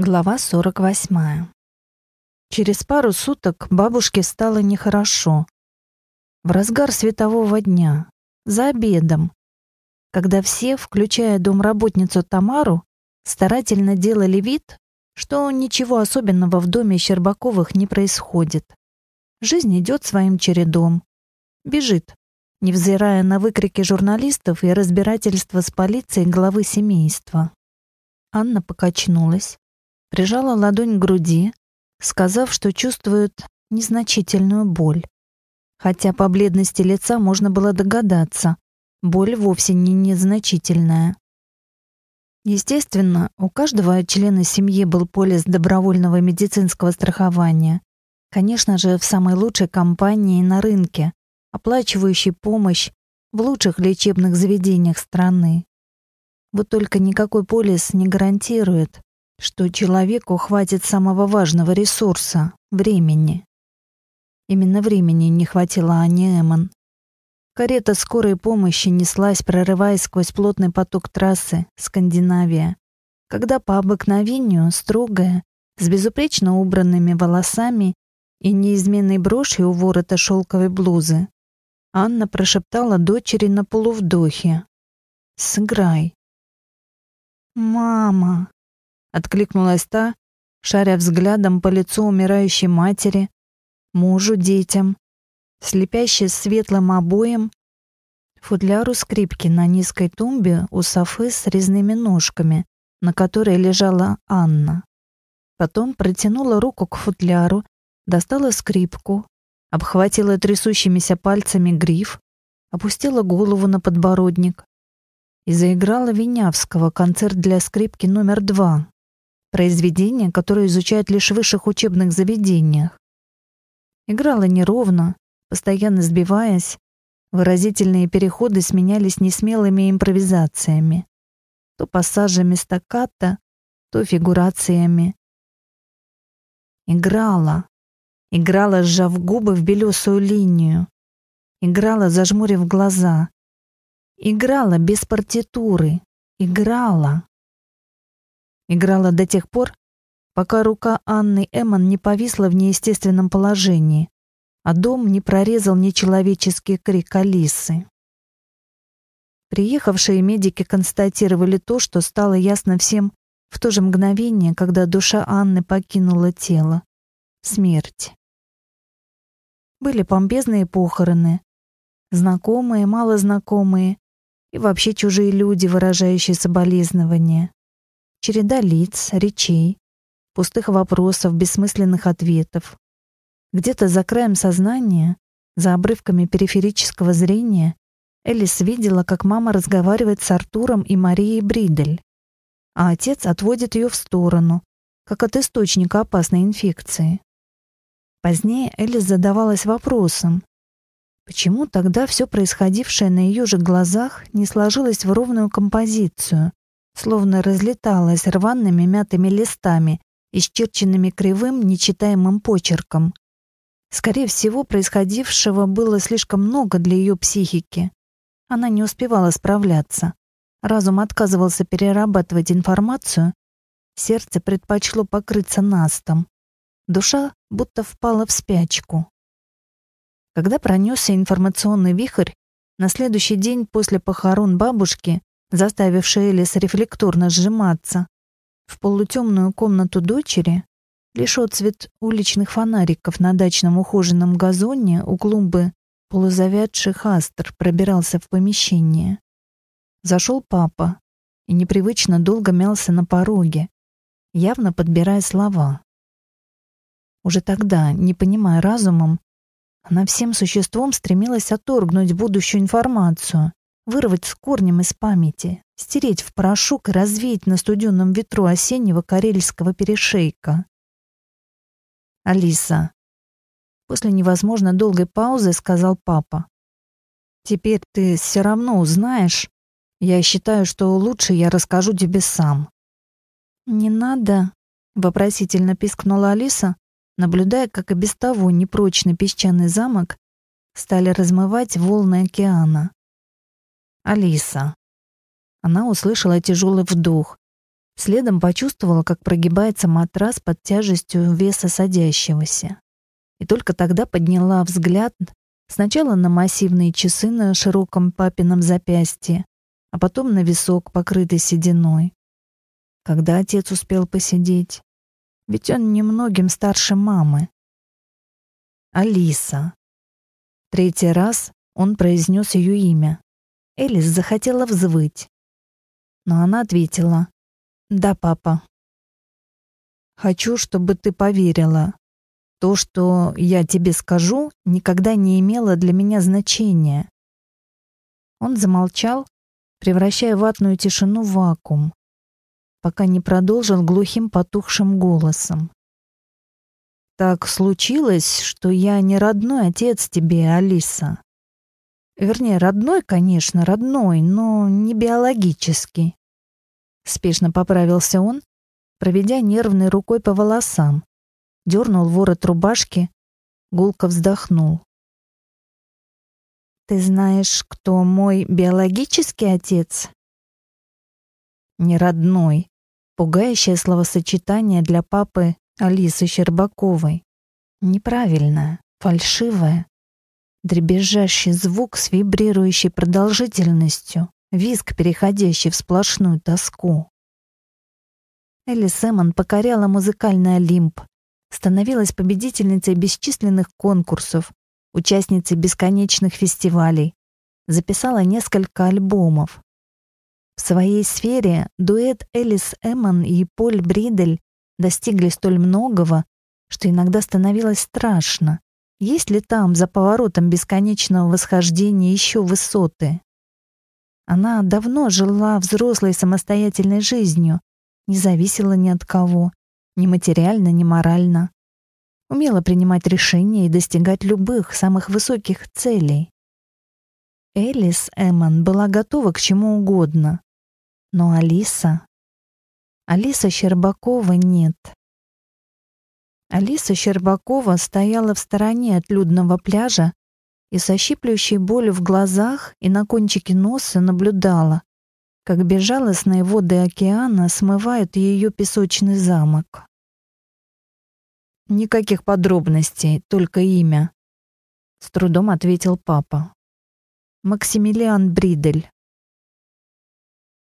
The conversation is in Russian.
Глава 48. Через пару суток бабушке стало нехорошо. В разгар светового дня, за обедом, когда все, включая домработницу Тамару, старательно делали вид, что ничего особенного в доме Щербаковых не происходит. Жизнь идет своим чередом. Бежит, невзирая на выкрики журналистов и разбирательства с полицией главы семейства. Анна покачнулась, прижала ладонь к груди, сказав, что чувствует незначительную боль. Хотя по бледности лица можно было догадаться, боль вовсе не незначительная. Естественно, у каждого члена семьи был полис добровольного медицинского страхования. Конечно же, в самой лучшей компании на рынке, оплачивающей помощь в лучших лечебных заведениях страны. Вот только никакой полис не гарантирует, что человеку хватит самого важного ресурса — времени. Именно времени не хватило Ане Эмон. Карета скорой помощи неслась, прорываясь сквозь плотный поток трассы «Скандинавия», когда по обыкновению строгая, с безупречно убранными волосами и неизменной брошью у ворота шелковой блузы, Анна прошептала дочери на полувдохе. «Сыграй». «Мама», Откликнулась та, шаря взглядом по лицу умирающей матери, мужу, детям, слепящей светлым обоем, футляру скрипки на низкой тумбе у софы с резными ножками, на которой лежала Анна. Потом протянула руку к футляру, достала скрипку, обхватила трясущимися пальцами гриф, опустила голову на подбородник и заиграла Винявского концерт для скрипки номер два, произведение, которое изучают лишь в высших учебных заведениях. Играла неровно, постоянно сбиваясь, выразительные переходы сменялись несмелыми импровизациями, то пассажами стаккато, то фигурациями. Играла, играла, сжав губы в белесую линию, играла, зажмурив глаза, играла без партитуры, играла. Играла до тех пор, пока рука Анны Эммон не повисла в неестественном положении, а дом не прорезал нечеловеческий крик Алисы. Приехавшие медики констатировали то, что стало ясно всем в то же мгновение, когда душа Анны покинула тело. Смерть. Были помпезные похороны, знакомые, малознакомые и вообще чужие люди, выражающие соболезнования. Череда лиц, речей, пустых вопросов, бессмысленных ответов. Где-то за краем сознания, за обрывками периферического зрения, Элис видела, как мама разговаривает с Артуром и Марией Бридель, а отец отводит ее в сторону, как от источника опасной инфекции. Позднее Элис задавалась вопросом, почему тогда все происходившее на ее же глазах не сложилось в ровную композицию, словно разлеталась рваными мятыми листами, исчерченными кривым, нечитаемым почерком. Скорее всего, происходившего было слишком много для ее психики. Она не успевала справляться. Разум отказывался перерабатывать информацию, сердце предпочло покрыться настом. Душа будто впала в спячку. Когда пронесся информационный вихрь, на следующий день после похорон бабушки заставивший Элис рефлекторно сжиматься. В полутемную комнату дочери лишь отцвет уличных фонариков на дачном ухоженном газоне у клумбы полузавядших астр пробирался в помещение. Зашел папа и непривычно долго мялся на пороге, явно подбирая слова. Уже тогда, не понимая разумом, она всем существом стремилась отторгнуть будущую информацию, вырвать с корнем из памяти, стереть в порошок и развеять на студенном ветру осеннего карельского перешейка. «Алиса», — после невозможно долгой паузы сказал папа, «теперь ты все равно узнаешь. Я считаю, что лучше я расскажу тебе сам». «Не надо», — вопросительно пискнула Алиса, наблюдая, как и без того непрочный песчаный замок стали размывать волны океана. Алиса. Она услышала тяжелый вдох. Следом почувствовала, как прогибается матрас под тяжестью веса садящегося. И только тогда подняла взгляд сначала на массивные часы на широком папином запястье, а потом на висок, покрытый сединой. Когда отец успел посидеть? Ведь он немногим старше мамы. Алиса. Третий раз он произнес ее имя. Элис захотела взвыть. Но она ответила «Да, папа». «Хочу, чтобы ты поверила. То, что я тебе скажу, никогда не имело для меня значения». Он замолчал, превращая ватную тишину в вакуум, пока не продолжил глухим потухшим голосом. «Так случилось, что я не родной отец тебе, Алиса. Вернее, родной, конечно, родной, но не биологический. Спешно поправился он, проведя нервной рукой по волосам, дернул ворот рубашки, гулко вздохнул. «Ты знаешь, кто мой биологический отец?» «Не родной», пугающее словосочетание для папы Алисы Щербаковой. Неправильное, фальшивое, дребезжащий звук с вибрирующей продолжительностью, визг, переходящий в сплошную тоску. Элли Сэмон покоряла музыкальный Олимп, становилась победительницей бесчисленных конкурсов, участницей бесконечных фестивалей, записала несколько альбомов. В своей сфере дуэт Элис Эммон и Поль Бридель достигли столь многого, что иногда становилось страшно. Есть ли там, за поворотом бесконечного восхождения, еще высоты? Она давно жила взрослой самостоятельной жизнью, не зависела ни от кого, ни материально, ни морально. Умела принимать решения и достигать любых, самых высоких целей. Элис Эммон была готова к чему угодно. Но Алиса... Алиса Щербакова нет. Алиса Щербакова стояла в стороне от людного пляжа и со щиплющей болью в глазах и на кончике носа наблюдала, как безжалостные воды океана смывают ее песочный замок. «Никаких подробностей, только имя», — с трудом ответил папа. «Максимилиан Бридель».